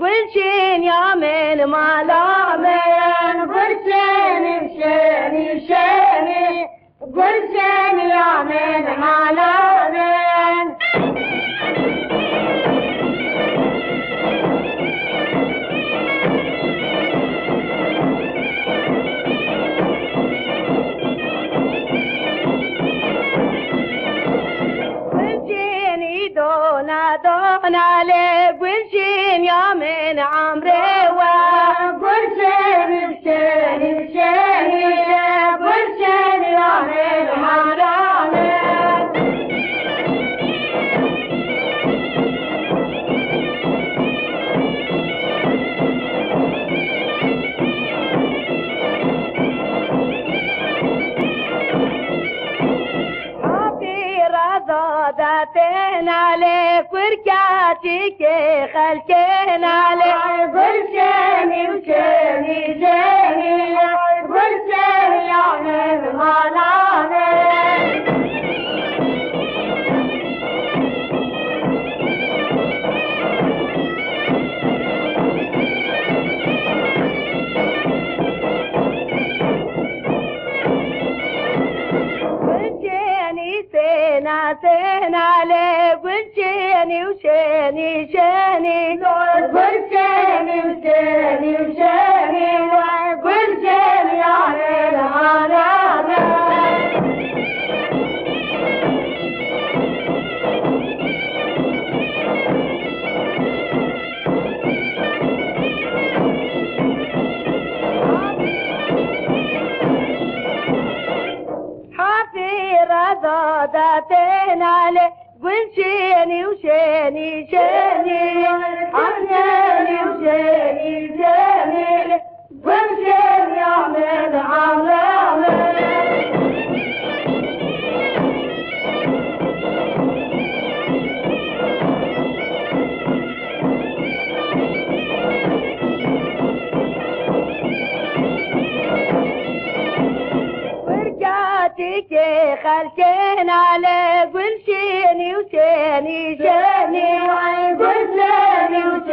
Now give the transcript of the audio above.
قلشين يا من ما لا من قلشين شيني شيني قلشين يا من ما لا من دونا لي قلشين يا من عمري زادتين عليك وركاتك خلكين عليك برشاني وشاني جاني سينا سينا لي وشاني وشاني شاني وشاني وشاني زادتين عليه قل شيني وشيني شيني عشاني وشيني خلتينا لقل شيني وسيني شاني وعيب وسيني وسيني